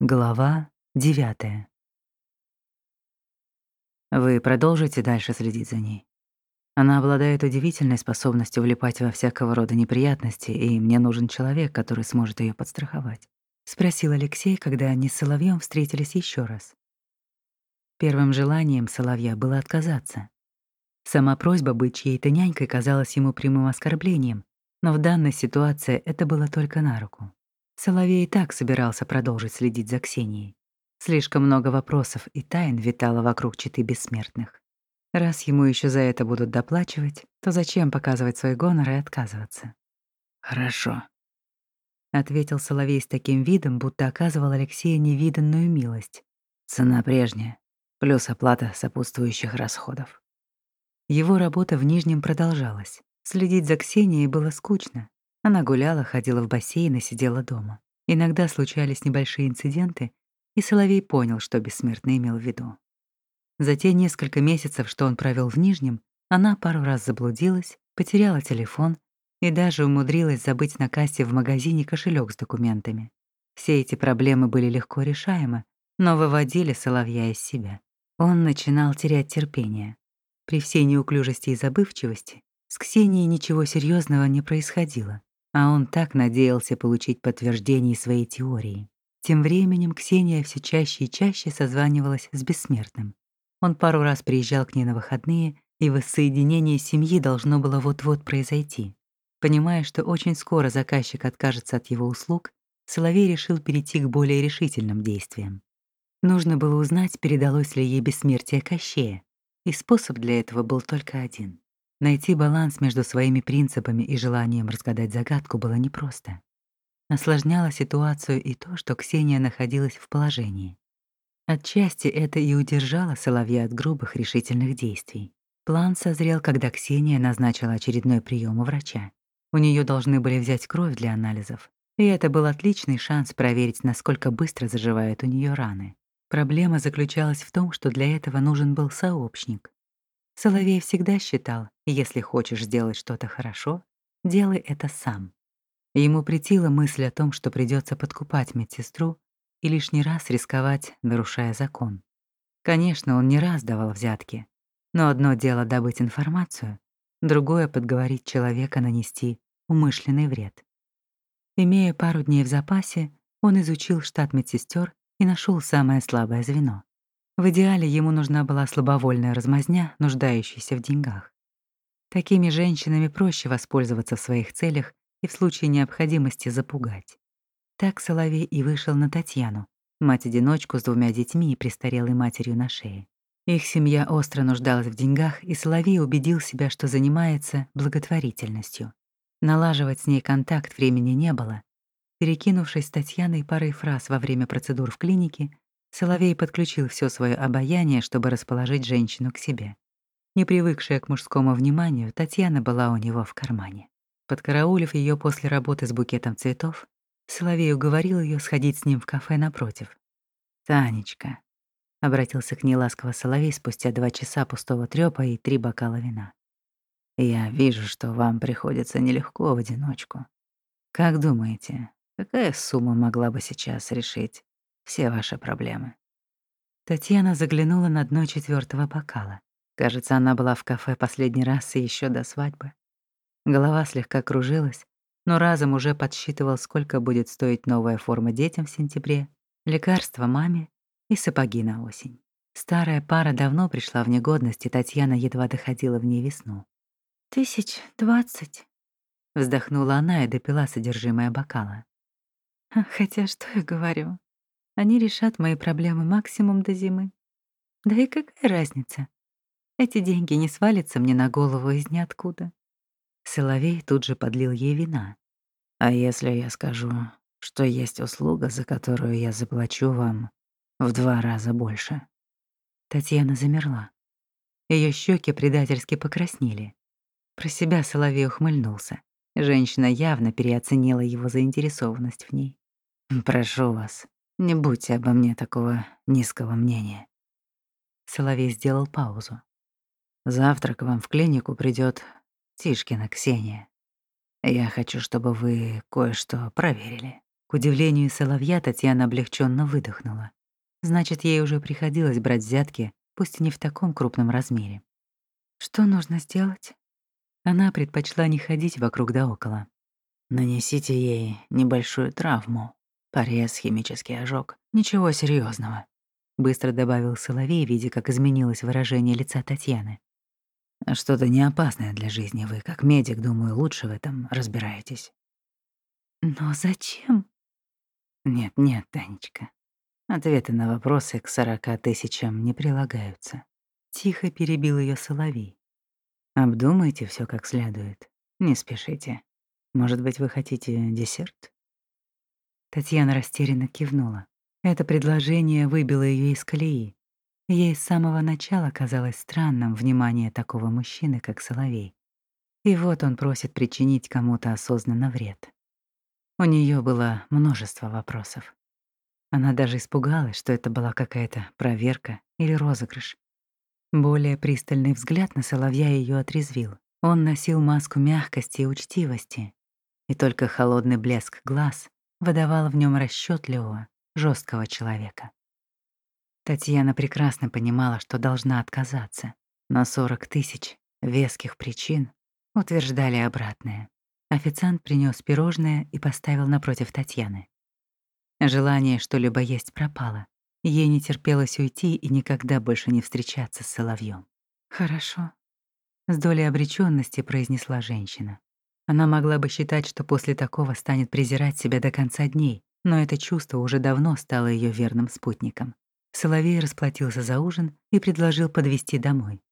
Глава 9. Вы продолжите дальше следить за ней. Она обладает удивительной способностью влипать во всякого рода неприятности, и мне нужен человек, который сможет ее подстраховать. Спросил Алексей, когда они с Соловьем встретились еще раз. Первым желанием Соловья было отказаться. Сама просьба быть чьей-то нянькой казалась ему прямым оскорблением, но в данной ситуации это было только на руку. Соловей и так собирался продолжить следить за Ксенией. Слишком много вопросов и тайн витало вокруг читы бессмертных. Раз ему еще за это будут доплачивать, то зачем показывать свой гонор и отказываться? «Хорошо», — ответил Соловей с таким видом, будто оказывал Алексею невиданную милость. «Цена прежняя, плюс оплата сопутствующих расходов». Его работа в Нижнем продолжалась. Следить за Ксенией было скучно, она гуляла, ходила в бассейн и сидела дома. Иногда случались небольшие инциденты, и Соловей понял, что бессмертный имел в виду. За те несколько месяцев, что он провел в Нижнем, она пару раз заблудилась, потеряла телефон и даже умудрилась забыть на кассе в магазине кошелек с документами. Все эти проблемы были легко решаемы, но выводили Соловья из себя. Он начинал терять терпение. При всей неуклюжести и забывчивости с Ксенией ничего серьезного не происходило а он так надеялся получить подтверждение своей теории. Тем временем Ксения все чаще и чаще созванивалась с бессмертным. Он пару раз приезжал к ней на выходные, и воссоединение семьи должно было вот-вот произойти. Понимая, что очень скоро заказчик откажется от его услуг, Соловей решил перейти к более решительным действиям. Нужно было узнать, передалось ли ей бессмертие Кощея, и способ для этого был только один. Найти баланс между своими принципами и желанием разгадать загадку было непросто. Осложняло ситуацию и то, что Ксения находилась в положении. Отчасти это и удержало Соловья от грубых решительных действий. План созрел, когда Ксения назначила очередной прием у врача. У нее должны были взять кровь для анализов, и это был отличный шанс проверить, насколько быстро заживают у нее раны. Проблема заключалась в том, что для этого нужен был сообщник. Соловей всегда считал, если хочешь сделать что-то хорошо, делай это сам. Ему претила мысль о том, что придется подкупать медсестру и лишний раз рисковать, нарушая закон. Конечно, он не раз давал взятки, но одно дело добыть информацию, другое — подговорить человека нанести умышленный вред. Имея пару дней в запасе, он изучил штат медсестер и нашел самое слабое звено. В идеале ему нужна была слабовольная размазня, нуждающаяся в деньгах. Такими женщинами проще воспользоваться в своих целях и в случае необходимости запугать. Так Соловей и вышел на Татьяну, мать-одиночку с двумя детьми и престарелой матерью на шее. Их семья остро нуждалась в деньгах, и Соловей убедил себя, что занимается благотворительностью. Налаживать с ней контакт времени не было. Перекинувшись с Татьяной парой фраз во время процедур в клинике, Соловей подключил все свое обаяние, чтобы расположить женщину к себе. Не привыкшая к мужскому вниманию, Татьяна была у него в кармане. Подкараулив ее после работы с букетом цветов, Соловей уговорил ее сходить с ним в кафе напротив. «Танечка», — обратился к ней ласково Соловей спустя два часа пустого трёпа и три бокала вина. «Я вижу, что вам приходится нелегко в одиночку. Как думаете, какая сумма могла бы сейчас решить все ваши проблемы. Татьяна заглянула на дно четвертого бокала. Кажется, она была в кафе последний раз и еще до свадьбы. Голова слегка кружилась, но разом уже подсчитывал, сколько будет стоить новая форма детям в сентябре, лекарства маме и сапоги на осень. Старая пара давно пришла в негодность, и Татьяна едва доходила в ней весну. «Тысяч двадцать», — вздохнула она и допила содержимое бокала. «Хотя что я говорю? Они решат мои проблемы максимум до зимы. Да и какая разница? Эти деньги не свалятся мне на голову из ниоткуда. Соловей тут же подлил ей вина. «А если я скажу, что есть услуга, за которую я заплачу вам в два раза больше?» Татьяна замерла. Ее щеки предательски покраснели. Про себя Соловей ухмыльнулся. Женщина явно переоценила его заинтересованность в ней. «Прошу вас, не будьте обо мне такого низкого мнения. Соловей сделал паузу. Завтра к вам в клинику придет Тишкина Ксения. Я хочу, чтобы вы кое-что проверили. К удивлению соловья Татьяна облегченно выдохнула. Значит, ей уже приходилось брать взятки, пусть и не в таком крупном размере. Что нужно сделать? Она предпочла не ходить вокруг да около. Нанесите ей небольшую травму. Порез, химический ожог. Ничего серьезного, быстро добавил Соловей, видя, как изменилось выражение лица Татьяны. Что-то не опасное для жизни. Вы, как медик, думаю, лучше в этом разбираетесь. Но зачем? Нет, нет, Танечка. Ответы на вопросы к сорока тысячам не прилагаются. Тихо перебил ее Соловей. Обдумайте все как следует. Не спешите. Может быть, вы хотите десерт? Татьяна растерянно кивнула. Это предложение выбило ее из колеи. Ей с самого начала казалось странным внимание такого мужчины, как Соловей. И вот он просит причинить кому-то осознанно вред. У нее было множество вопросов. Она даже испугалась, что это была какая-то проверка или розыгрыш. Более пристальный взгляд на Соловья ее отрезвил. Он носил маску мягкости и учтивости, и только холодный блеск глаз выдавал в нем расчетливого, жесткого человека. Татьяна прекрасно понимала, что должна отказаться, но 40 тысяч веских причин утверждали обратное. Официант принес пирожное и поставил напротив Татьяны. Желание что-либо есть пропало. Ей не терпелось уйти и никогда больше не встречаться с Соловьем. «Хорошо», — с долей обречённости произнесла женщина. Она могла бы считать, что после такого станет презирать себя до конца дней, но это чувство уже давно стало ее верным спутником. Соловей расплатился за ужин и предложил подвезти домой.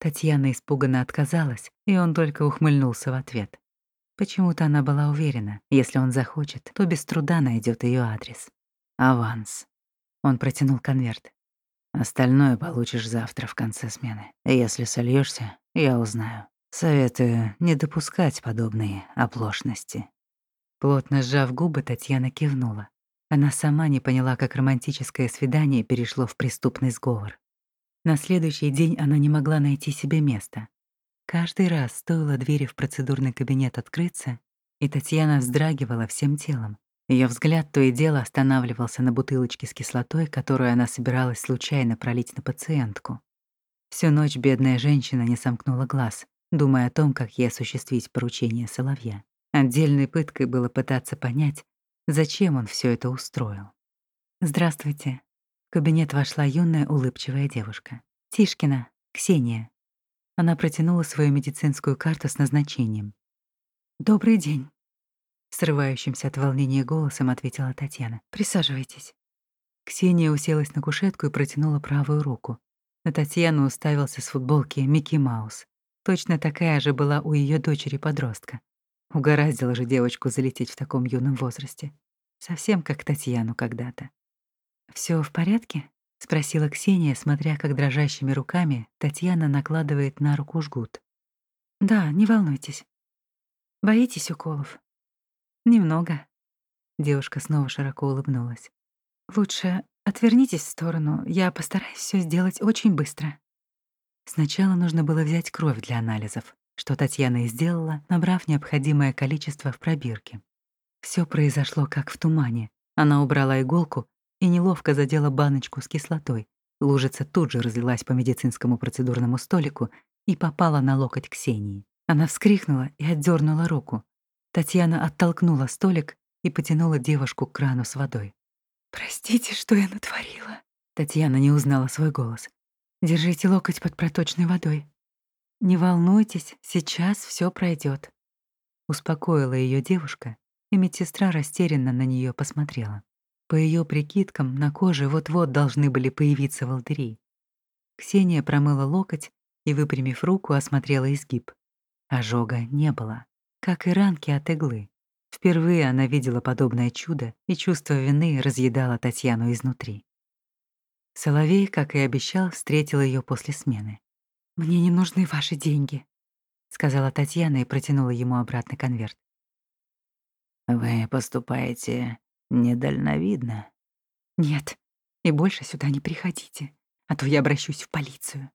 Татьяна испуганно отказалась, и он только ухмыльнулся в ответ. Почему-то она была уверена, если он захочет, то без труда найдет ее адрес. «Аванс». Он протянул конверт. «Остальное получишь завтра в конце смены. Если сольешься, я узнаю». Советую не допускать подобные оплошности. Плотно сжав губы, Татьяна кивнула. Она сама не поняла, как романтическое свидание перешло в преступный сговор. На следующий день она не могла найти себе места. Каждый раз стоило двери в процедурный кабинет открыться, и Татьяна вздрагивала всем телом. Ее взгляд то и дело останавливался на бутылочке с кислотой, которую она собиралась случайно пролить на пациентку. Всю ночь бедная женщина не сомкнула глаз, думая о том, как ей осуществить поручение Соловья. Отдельной пыткой было пытаться понять, зачем он все это устроил. «Здравствуйте». В кабинет вошла юная улыбчивая девушка. «Тишкина, Ксения». Она протянула свою медицинскую карту с назначением. «Добрый день», — срывающимся от волнения голосом ответила Татьяна. «Присаживайтесь». Ксения уселась на кушетку и протянула правую руку. На Татьяну уставился с футболки Микки Маус. Точно такая же была у ее дочери-подростка. Угораздило же девочку залететь в таком юном возрасте. Совсем как Татьяну когда-то. Все в порядке?» — спросила Ксения, смотря, как дрожащими руками Татьяна накладывает на руку жгут. «Да, не волнуйтесь. Боитесь уколов?» «Немного». Девушка снова широко улыбнулась. «Лучше отвернитесь в сторону, я постараюсь все сделать очень быстро». Сначала нужно было взять кровь для анализов, что Татьяна и сделала, набрав необходимое количество в пробирке. Все произошло как в тумане. Она убрала иголку и неловко задела баночку с кислотой. Лужица тут же разлилась по медицинскому процедурному столику и попала на локоть Ксении. Она вскрикнула и отдернула руку. Татьяна оттолкнула столик и потянула девушку к крану с водой. «Простите, что я натворила?» Татьяна не узнала свой голос. Держите локоть под проточной водой. Не волнуйтесь, сейчас все пройдет. Успокоила ее девушка, и медсестра растерянно на нее посмотрела. По ее прикидкам, на коже вот-вот должны были появиться волдыри. Ксения промыла локоть и, выпрямив руку, осмотрела изгиб. Ожога не было, как и ранки от иглы. Впервые она видела подобное чудо, и чувство вины разъедало Татьяну изнутри. Соловей, как и обещал, встретил ее после смены. «Мне не нужны ваши деньги», — сказала Татьяна и протянула ему обратно конверт. «Вы поступаете недальновидно». «Нет, и больше сюда не приходите, а то я обращусь в полицию».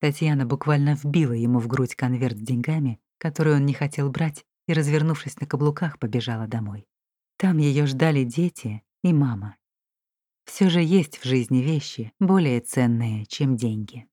Татьяна буквально вбила ему в грудь конверт с деньгами, который он не хотел брать, и, развернувшись на каблуках, побежала домой. Там ее ждали дети и мама. Все же есть в жизни вещи более ценные, чем деньги.